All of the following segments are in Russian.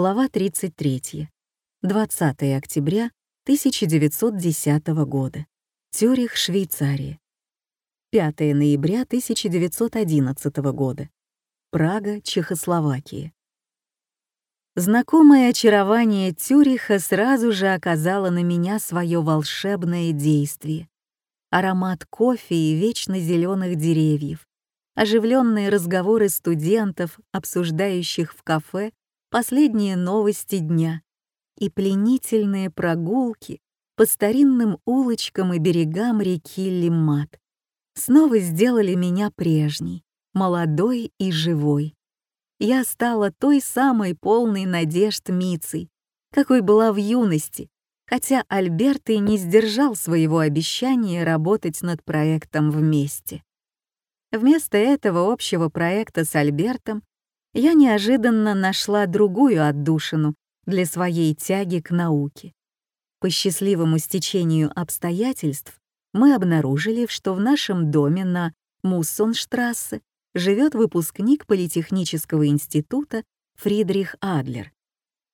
Глава 33. 20 октября 1910 года. Цюрих, Швейцария. 5 ноября 1911 года. Прага, Чехословакия. Знакомое очарование Тюриха сразу же оказало на меня свое волшебное действие. Аромат кофе и вечно зеленых деревьев, оживленные разговоры студентов, обсуждающих в кафе последние новости дня и пленительные прогулки по старинным улочкам и берегам реки Лимат снова сделали меня прежней, молодой и живой. Я стала той самой полной надежд Мицей, какой была в юности, хотя Альберт и не сдержал своего обещания работать над проектом вместе. Вместо этого общего проекта с Альбертом я неожиданно нашла другую отдушину для своей тяги к науке. По счастливому стечению обстоятельств мы обнаружили, что в нашем доме на Муссонштрассе живет выпускник Политехнического института Фридрих Адлер,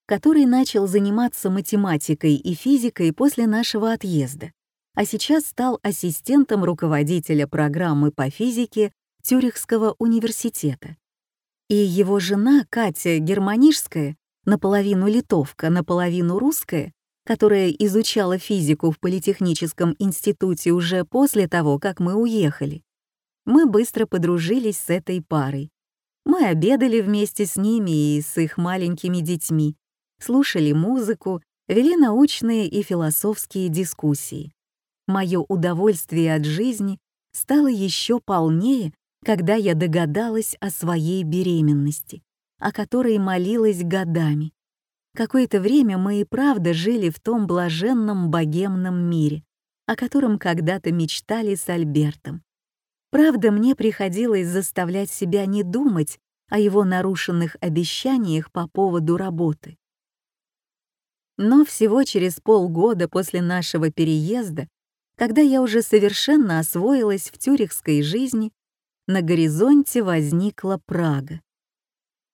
который начал заниматься математикой и физикой после нашего отъезда, а сейчас стал ассистентом руководителя программы по физике Тюрихского университета. И его жена Катя Германишская, наполовину литовка, наполовину русская, которая изучала физику в Политехническом институте уже после того, как мы уехали. Мы быстро подружились с этой парой. Мы обедали вместе с ними и с их маленькими детьми, слушали музыку, вели научные и философские дискуссии. Мое удовольствие от жизни стало еще полнее, когда я догадалась о своей беременности, о которой молилась годами. Какое-то время мы и правда жили в том блаженном богемном мире, о котором когда-то мечтали с Альбертом. Правда, мне приходилось заставлять себя не думать о его нарушенных обещаниях по поводу работы. Но всего через полгода после нашего переезда, когда я уже совершенно освоилась в тюрихской жизни, на горизонте возникла Прага.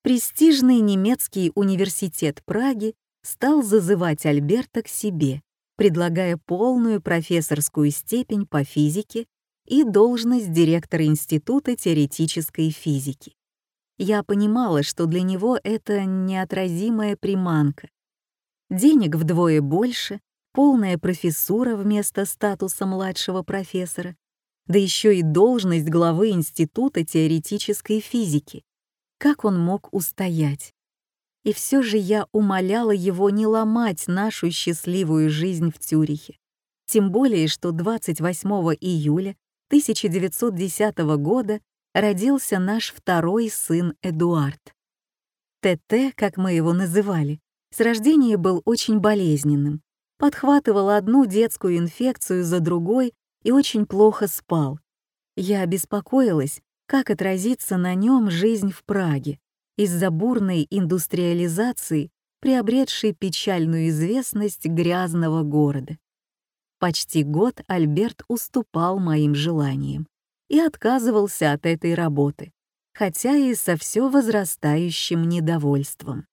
Престижный немецкий университет Праги стал зазывать Альберта к себе, предлагая полную профессорскую степень по физике и должность директора Института теоретической физики. Я понимала, что для него это неотразимая приманка. Денег вдвое больше, полная профессура вместо статуса младшего профессора, да еще и должность главы Института теоретической физики. Как он мог устоять? И все же я умоляла его не ломать нашу счастливую жизнь в Цюрихе. Тем более, что 28 июля 1910 года родился наш второй сын Эдуард. ТТ, как мы его называли, с рождения был очень болезненным, подхватывал одну детскую инфекцию за другой и очень плохо спал. Я беспокоилась, как отразится на нем жизнь в Праге из-за бурной индустриализации, приобретшей печальную известность грязного города. Почти год Альберт уступал моим желаниям и отказывался от этой работы, хотя и со все возрастающим недовольством.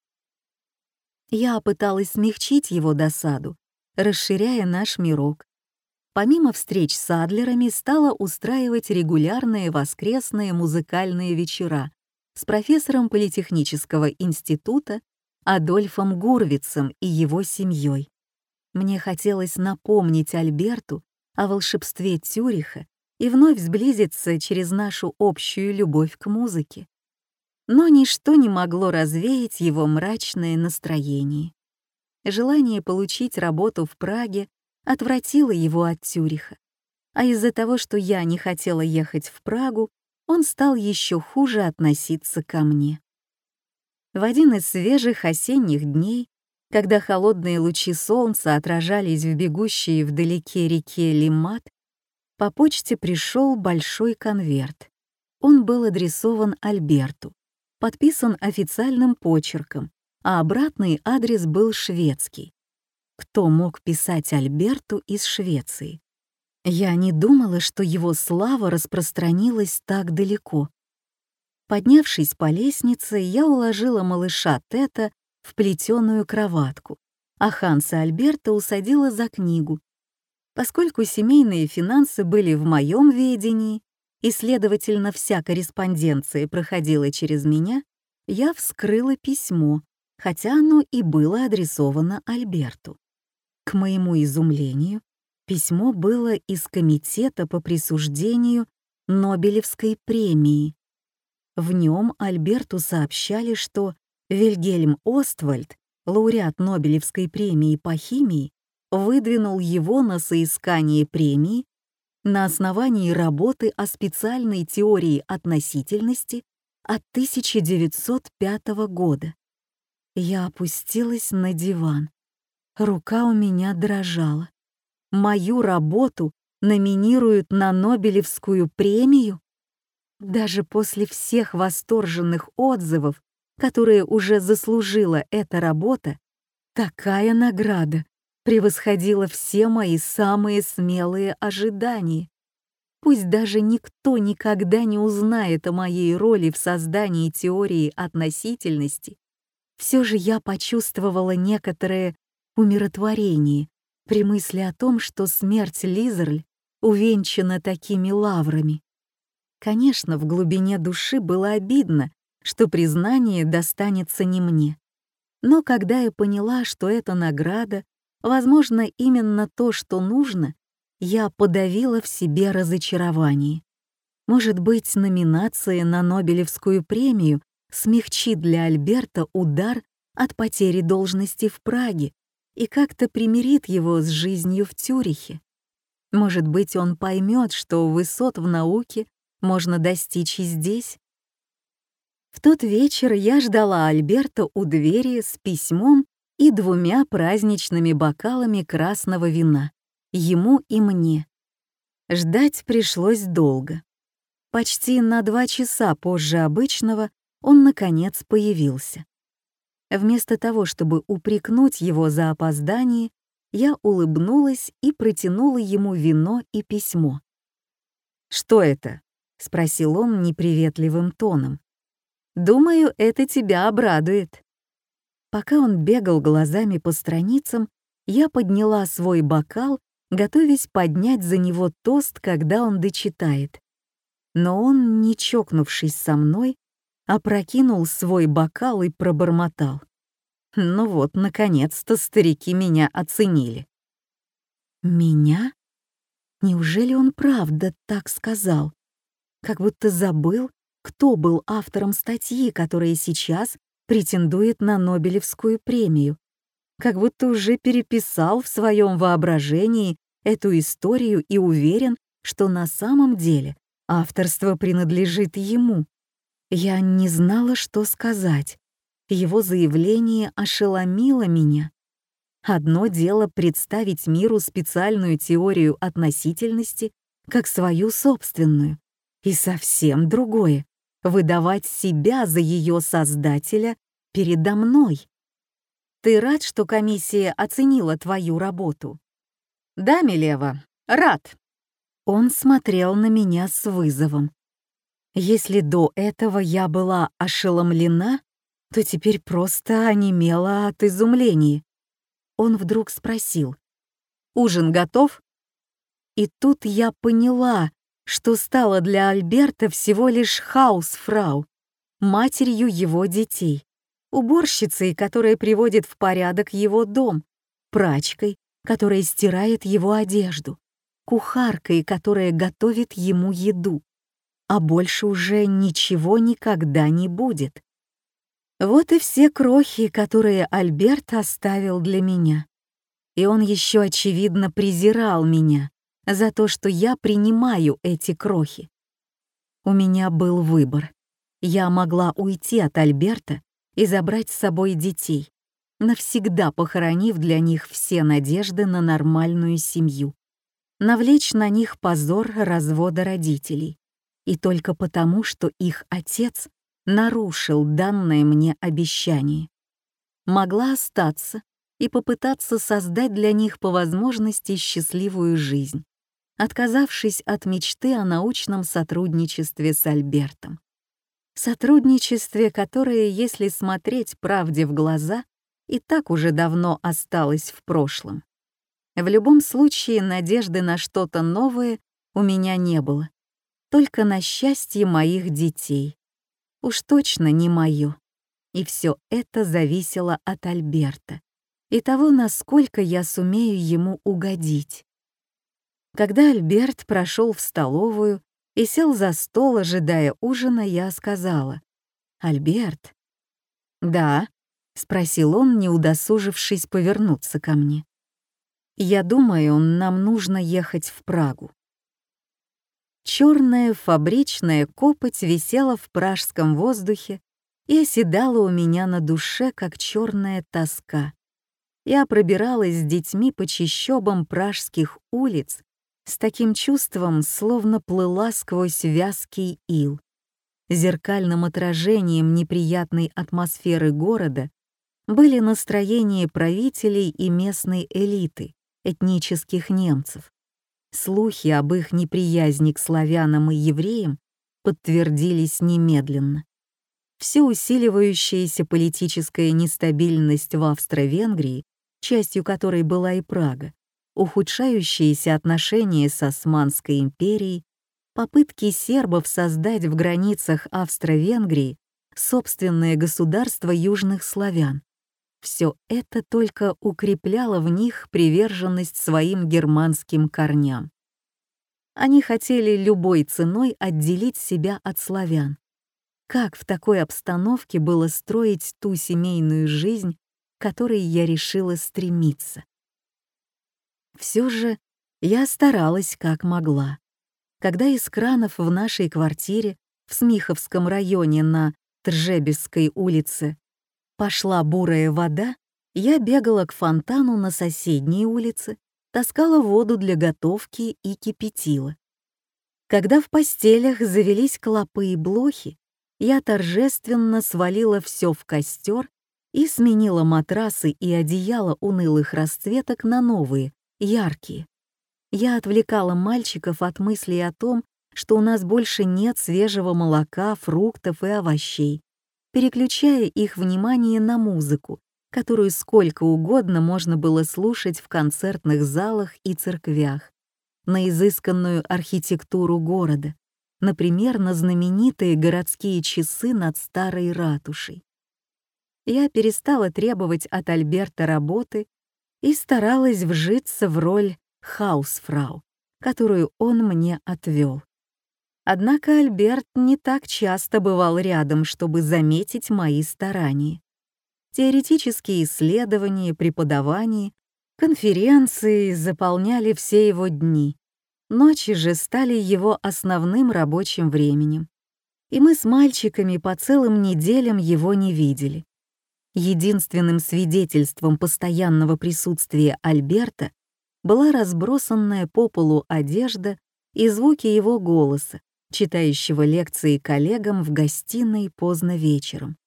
Я пыталась смягчить его досаду, расширяя наш мирок, помимо встреч с Адлерами, стала устраивать регулярные воскресные музыкальные вечера с профессором Политехнического института Адольфом Гурвицем и его семьей. Мне хотелось напомнить Альберту о волшебстве Тюриха и вновь сблизиться через нашу общую любовь к музыке. Но ничто не могло развеять его мрачное настроение. Желание получить работу в Праге отвратила его от Тюриха. А из-за того, что я не хотела ехать в Прагу, он стал еще хуже относиться ко мне. В один из свежих осенних дней, когда холодные лучи солнца отражались в бегущей вдалеке реке Лимат, по почте пришел большой конверт. Он был адресован Альберту, подписан официальным почерком, а обратный адрес был шведский. Кто мог писать Альберту из Швеции? Я не думала, что его слава распространилась так далеко. Поднявшись по лестнице, я уложила малыша Тета в плетеную кроватку, а Ханса Альберта усадила за книгу. Поскольку семейные финансы были в моем ведении, и, следовательно, вся корреспонденция проходила через меня, я вскрыла письмо, хотя оно и было адресовано Альберту. К моему изумлению, письмо было из Комитета по присуждению Нобелевской премии. В нем Альберту сообщали, что Вильгельм Оствальд, лауреат Нобелевской премии по химии, выдвинул его на соискание премии на основании работы о специальной теории относительности от 1905 года. Я опустилась на диван. Рука у меня дрожала. Мою работу номинируют на Нобелевскую премию? Даже после всех восторженных отзывов, которые уже заслужила эта работа, такая награда превосходила все мои самые смелые ожидания. Пусть даже никто никогда не узнает о моей роли в создании теории относительности, все же я почувствовала некоторое умиротворение при мысли о том, что смерть Лизерль увенчана такими лаврами. Конечно, в глубине души было обидно, что признание достанется не мне. Но когда я поняла, что эта награда, возможно, именно то, что нужно, я подавила в себе разочарование. Может быть, номинация на Нобелевскую премию смягчит для Альберта удар от потери должности в Праге и как-то примирит его с жизнью в Тюрихе. Может быть, он поймет, что высот в науке можно достичь и здесь. В тот вечер я ждала Альберта у двери с письмом и двумя праздничными бокалами красного вина, ему и мне. Ждать пришлось долго. Почти на два часа позже обычного он, наконец, появился. Вместо того, чтобы упрекнуть его за опоздание, я улыбнулась и протянула ему вино и письмо. «Что это?» — спросил он неприветливым тоном. «Думаю, это тебя обрадует». Пока он бегал глазами по страницам, я подняла свой бокал, готовясь поднять за него тост, когда он дочитает. Но он, не чокнувшись со мной, опрокинул свой бокал и пробормотал. Ну вот, наконец-то старики меня оценили. Меня? Неужели он правда так сказал? Как будто забыл, кто был автором статьи, которая сейчас претендует на Нобелевскую премию. Как будто уже переписал в своем воображении эту историю и уверен, что на самом деле авторство принадлежит ему. Я не знала, что сказать. Его заявление ошеломило меня. Одно дело представить миру специальную теорию относительности как свою собственную, и совсем другое — выдавать себя за ее создателя передо мной. Ты рад, что комиссия оценила твою работу? Да, Милева, рад. Он смотрел на меня с вызовом. Если до этого я была ошеломлена, то теперь просто онемела от изумления. Он вдруг спросил, «Ужин готов?» И тут я поняла, что стала для Альберта всего лишь хаусфрау, матерью его детей, уборщицей, которая приводит в порядок его дом, прачкой, которая стирает его одежду, кухаркой, которая готовит ему еду. А больше уже ничего никогда не будет. Вот и все крохи, которые Альберт оставил для меня. И он еще, очевидно, презирал меня, за то, что я принимаю эти крохи. У меня был выбор. Я могла уйти от Альберта и забрать с собой детей, навсегда похоронив для них все надежды на нормальную семью, навлечь на них позор развода родителей, и только потому, что их отец нарушил данное мне обещание. Могла остаться и попытаться создать для них по возможности счастливую жизнь отказавшись от мечты о научном сотрудничестве с Альбертом. Сотрудничестве, которое, если смотреть правде в глаза, и так уже давно осталось в прошлом. В любом случае, надежды на что-то новое у меня не было. Только на счастье моих детей. Уж точно не мое. И все это зависело от Альберта и того, насколько я сумею ему угодить. Когда Альберт прошел в столовую и сел за стол, ожидая ужина, я сказала, «Альберт?» «Да», — спросил он, не удосужившись повернуться ко мне. «Я думаю, нам нужно ехать в Прагу». Черная фабричная копоть висела в пражском воздухе и оседала у меня на душе, как черная тоска. Я пробиралась с детьми по чищобам пражских улиц с таким чувством, словно плыла сквозь вязкий ил. Зеркальным отражением неприятной атмосферы города были настроения правителей и местной элиты, этнических немцев. Слухи об их неприязни к славянам и евреям подтвердились немедленно. Все усиливающаяся политическая нестабильность в Австро-Венгрии, частью которой была и Прага, ухудшающиеся отношения с Османской империей, попытки сербов создать в границах Австро-Венгрии собственное государство южных славян. Все это только укрепляло в них приверженность своим германским корням. Они хотели любой ценой отделить себя от славян. Как в такой обстановке было строить ту семейную жизнь, к которой я решила стремиться? Все же я старалась как могла. Когда из кранов в нашей квартире в Смиховском районе на Тржебесской улице пошла бурая вода, я бегала к фонтану на соседней улице, таскала воду для готовки и кипятила. Когда в постелях завелись клопы и блохи, я торжественно свалила все в костер и сменила матрасы и одеяла унылых расцветок на новые, яркие. Я отвлекала мальчиков от мыслей о том, что у нас больше нет свежего молока, фруктов и овощей, переключая их внимание на музыку, которую сколько угодно можно было слушать в концертных залах и церквях, на изысканную архитектуру города, например, на знаменитые городские часы над старой ратушей. Я перестала требовать от Альберта работы и старалась вжиться в роль хаусфрау, которую он мне отвел. Однако Альберт не так часто бывал рядом, чтобы заметить мои старания. Теоретические исследования, преподавание, конференции заполняли все его дни. Ночи же стали его основным рабочим временем. И мы с мальчиками по целым неделям его не видели. Единственным свидетельством постоянного присутствия Альберта была разбросанная по полу одежда и звуки его голоса, читающего лекции коллегам в гостиной поздно вечером,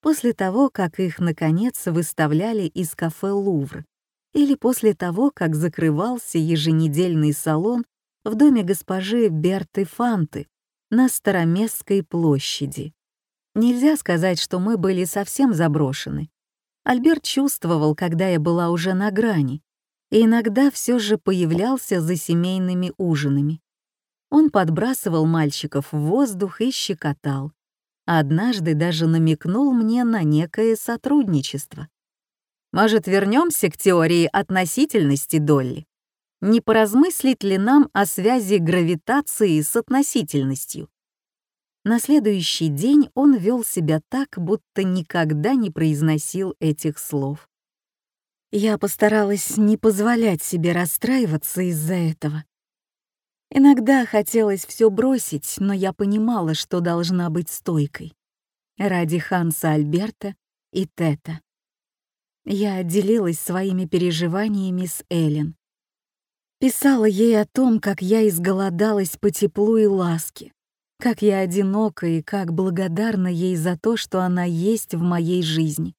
после того, как их, наконец, выставляли из кафе «Лувр», или после того, как закрывался еженедельный салон в доме госпожи Берты Фанты на Староместской площади. Нельзя сказать, что мы были совсем заброшены. Альберт чувствовал, когда я была уже на грани, и иногда все же появлялся за семейными ужинами. Он подбрасывал мальчиков в воздух и щекотал. Однажды даже намекнул мне на некое сотрудничество. «Может, вернемся к теории относительности Долли? Не поразмыслить ли нам о связи гравитации с относительностью?» На следующий день он вел себя так, будто никогда не произносил этих слов. Я постаралась не позволять себе расстраиваться из-за этого. Иногда хотелось все бросить, но я понимала, что должна быть стойкой. Ради Ханса Альберта и Тета. Я делилась своими переживаниями с Эллен. Писала ей о том, как я изголодалась по теплу и ласке, как я одинока и как благодарна ей за то, что она есть в моей жизни.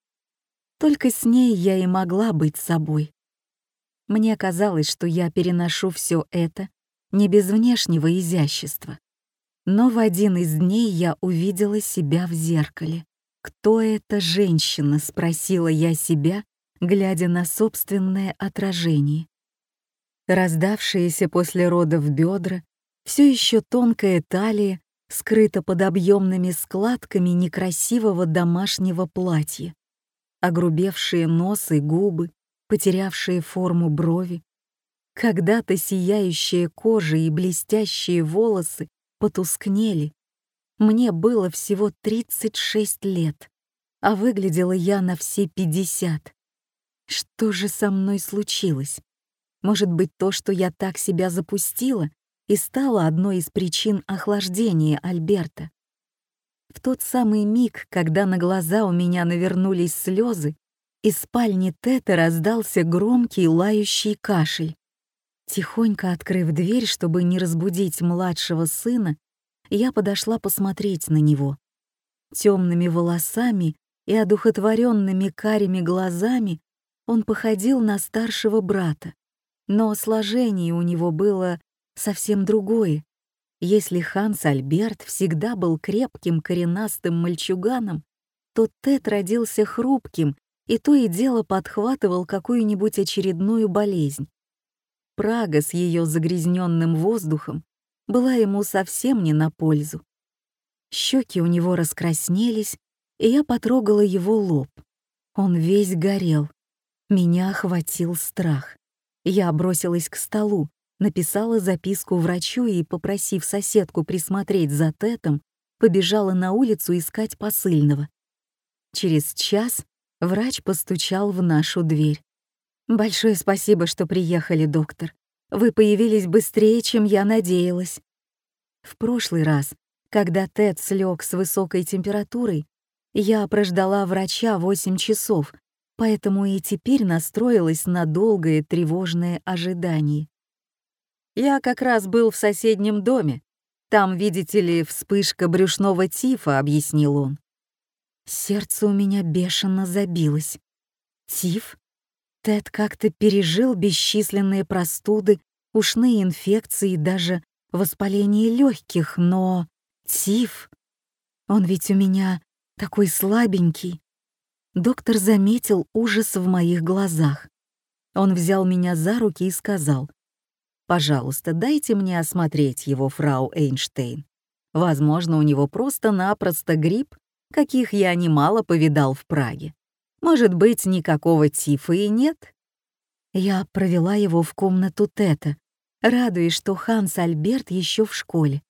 Только с ней я и могла быть собой. Мне казалось, что я переношу все это не без внешнего изящества. Но в один из дней я увидела себя в зеркале. «Кто эта женщина?» — спросила я себя, глядя на собственное отражение. Раздавшиеся после родов бедра, все еще тонкая талия скрыта под объемными складками некрасивого домашнего платья, огрубевшие нос и губы, потерявшие форму брови, когда-то сияющая кожа и блестящие волосы потускнели. Мне было всего 36 лет, а выглядела я на все 50. Что же со мной случилось? Может быть, то, что я так себя запустила, и стало одной из причин охлаждения Альберта. В тот самый миг, когда на глаза у меня навернулись слезы, из спальни Тета раздался громкий лающий кашель. Тихонько открыв дверь, чтобы не разбудить младшего сына, я подошла посмотреть на него. Темными волосами и одухотворенными карими глазами он походил на старшего брата, но сложение у него было совсем другое. Если Ханс Альберт всегда был крепким коренастым мальчуганом, то Тед родился хрупким и то и дело подхватывал какую-нибудь очередную болезнь. Прага с ее загрязненным воздухом была ему совсем не на пользу. Щеки у него раскраснелись, и я потрогала его лоб. Он весь горел. Меня охватил страх. Я бросилась к столу, написала записку врачу и, попросив соседку присмотреть за Тетом, побежала на улицу искать посыльного. Через час врач постучал в нашу дверь. «Большое спасибо, что приехали, доктор. Вы появились быстрее, чем я надеялась». В прошлый раз, когда Тед слег с высокой температурой, я прождала врача 8 часов, поэтому и теперь настроилась на долгое тревожное ожидание. Я как раз был в соседнем доме. Там, видите ли, вспышка брюшного тифа, объяснил он. Сердце у меня бешено забилось. Тиф? Тед как-то пережил бесчисленные простуды, ушные инфекции и даже воспаление легких, но тиф? Он ведь у меня такой слабенький. Доктор заметил ужас в моих глазах. Он взял меня за руки и сказал, «Пожалуйста, дайте мне осмотреть его, фрау Эйнштейн. Возможно, у него просто-напросто грипп, каких я немало повидал в Праге. Может быть, никакого тифа и нет?» Я провела его в комнату Тета, радуясь, что Ханс Альберт еще в школе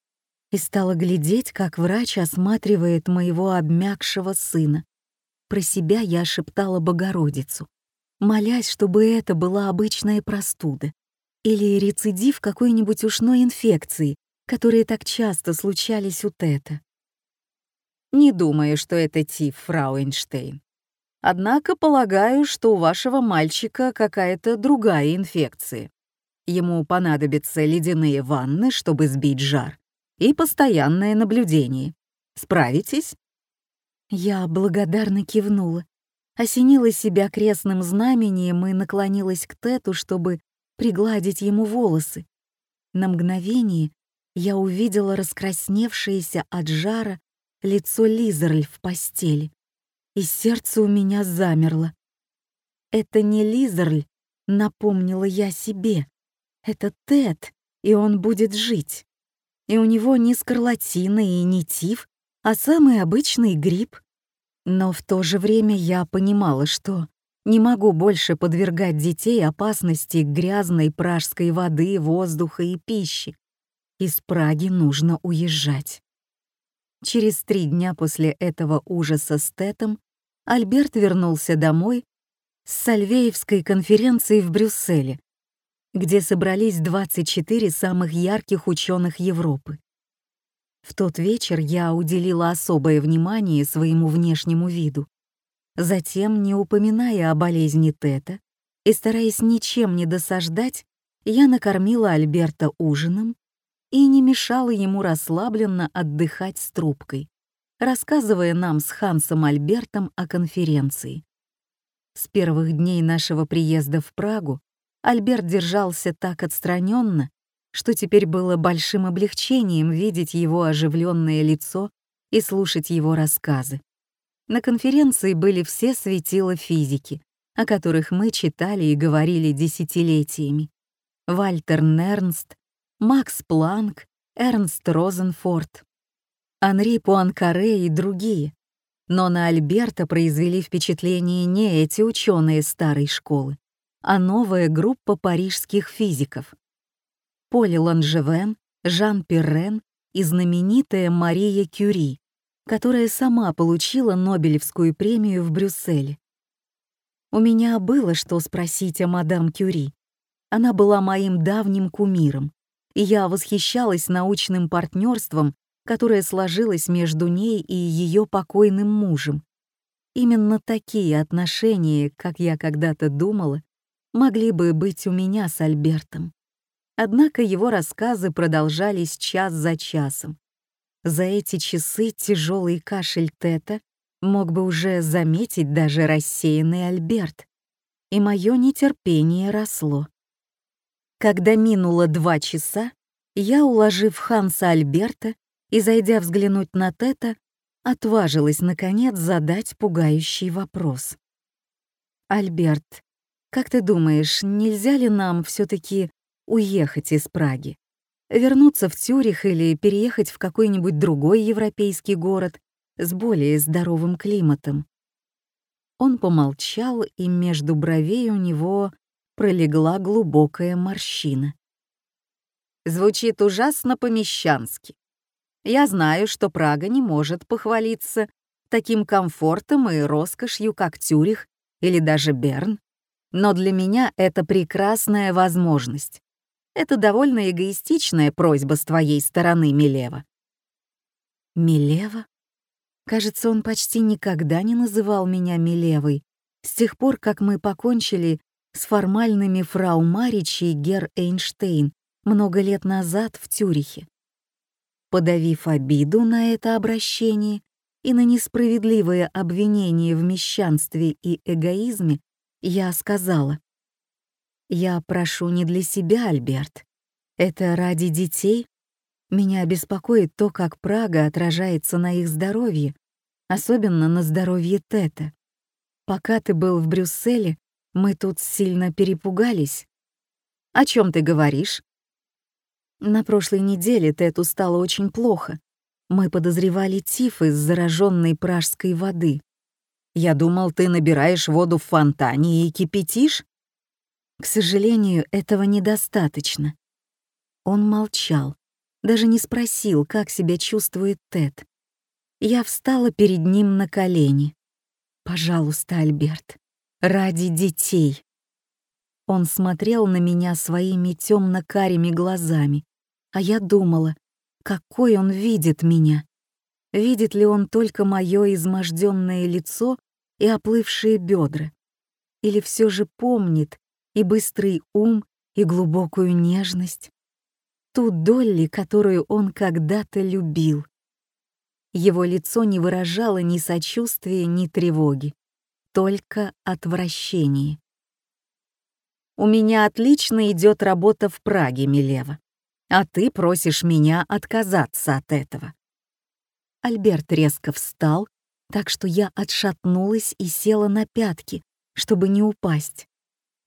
и стала глядеть, как врач осматривает моего обмякшего сына. Про себя я шептала Богородицу, молясь, чтобы это была обычная простуда или рецидив какой-нибудь ушной инфекции, которые так часто случались у Тета. Не думаю, что это тиф, фрау Эйнштейн. Однако полагаю, что у вашего мальчика какая-то другая инфекция. Ему понадобятся ледяные ванны, чтобы сбить жар, и постоянное наблюдение. Справитесь?» Я благодарно кивнула, осенила себя крестным знамением и наклонилась к Тету, чтобы пригладить ему волосы. На мгновение я увидела раскрасневшееся от жара лицо Лизерль в постели, и сердце у меня замерло. «Это не Лизерль», — напомнила я себе. «Это Тед, и он будет жить» и у него не скарлатина и не тиф, а самый обычный грипп. Но в то же время я понимала, что не могу больше подвергать детей опасности грязной пражской воды, воздуха и пищи. Из Праги нужно уезжать. Через три дня после этого ужаса с Тетом Альберт вернулся домой с Сальвеевской конференции в Брюсселе, где собрались 24 самых ярких ученых Европы. В тот вечер я уделила особое внимание своему внешнему виду. Затем, не упоминая о болезни Тета и стараясь ничем не досаждать, я накормила Альберта ужином и не мешала ему расслабленно отдыхать с трубкой, рассказывая нам с Хансом Альбертом о конференции. С первых дней нашего приезда в Прагу Альберт держался так отстраненно, что теперь было большим облегчением видеть его оживленное лицо и слушать его рассказы. На конференции были все светила физики, о которых мы читали и говорили десятилетиями. Вальтер Нернст, Макс Планк, Эрнст Розенфорд, Анри Пуанкаре и другие. Но на Альберта произвели впечатление не эти ученые старой школы, а новая группа парижских физиков. Поль Ланжевен, Жан Перрен и знаменитая Мария Кюри, которая сама получила Нобелевскую премию в Брюсселе. У меня было что спросить о мадам Кюри. Она была моим давним кумиром, и я восхищалась научным партнерством, которое сложилось между ней и ее покойным мужем. Именно такие отношения, как я когда-то думала, могли бы быть у меня с Альбертом. Однако его рассказы продолжались час за часом. За эти часы тяжелый кашель Тета мог бы уже заметить даже рассеянный Альберт, и мое нетерпение росло. Когда минуло два часа, я, уложив Ханса Альберта и, зайдя взглянуть на Тета, отважилась, наконец, задать пугающий вопрос. «Альберт, как ты думаешь, нельзя ли нам все таки уехать из Праги? Вернуться в Тюрих или переехать в какой-нибудь другой европейский город с более здоровым климатом?» Он помолчал, и между бровей у него пролегла глубокая морщина. Звучит ужасно помещански. Я знаю, что Прага не может похвалиться таким комфортом и роскошью, как Тюрих или даже Берн, но для меня это прекрасная возможность. Это довольно эгоистичная просьба с твоей стороны, Милева. Милева? Кажется, он почти никогда не называл меня Милевой, с тех пор, как мы покончили с формальными фрау Марич и Гер Эйнштейн много лет назад в Тюрихе. Подавив обиду на это обращение и на несправедливое обвинение в мещанстве и эгоизме, я сказала, «Я прошу не для себя, Альберт. Это ради детей. Меня беспокоит то, как Прага отражается на их здоровье, особенно на здоровье Тета. Пока ты был в Брюсселе, мы тут сильно перепугались. О чем ты говоришь? На прошлой неделе Тету стало очень плохо. Мы подозревали тиф из зараженной пражской воды. Я думал, ты набираешь воду в фонтане и кипятишь? К сожалению, этого недостаточно. Он молчал, даже не спросил, как себя чувствует Тед. Я встала перед ним на колени. «Пожалуйста, Альберт, Ради детей. Он смотрел на меня своими темно-карими глазами, а я думала, какой он видит меня. Видит ли он только мое изможденное лицо и оплывшие бедра? Или все же помнит и быстрый ум, и глубокую нежность? Ту Долли, которую он когда-то любил. Его лицо не выражало ни сочувствия, ни тревоги только отвращении. «У меня отлично идет работа в Праге, Милева, а ты просишь меня отказаться от этого». Альберт резко встал, так что я отшатнулась и села на пятки, чтобы не упасть.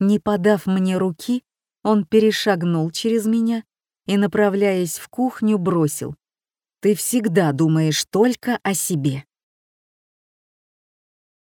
Не подав мне руки, он перешагнул через меня и, направляясь в кухню, бросил. «Ты всегда думаешь только о себе».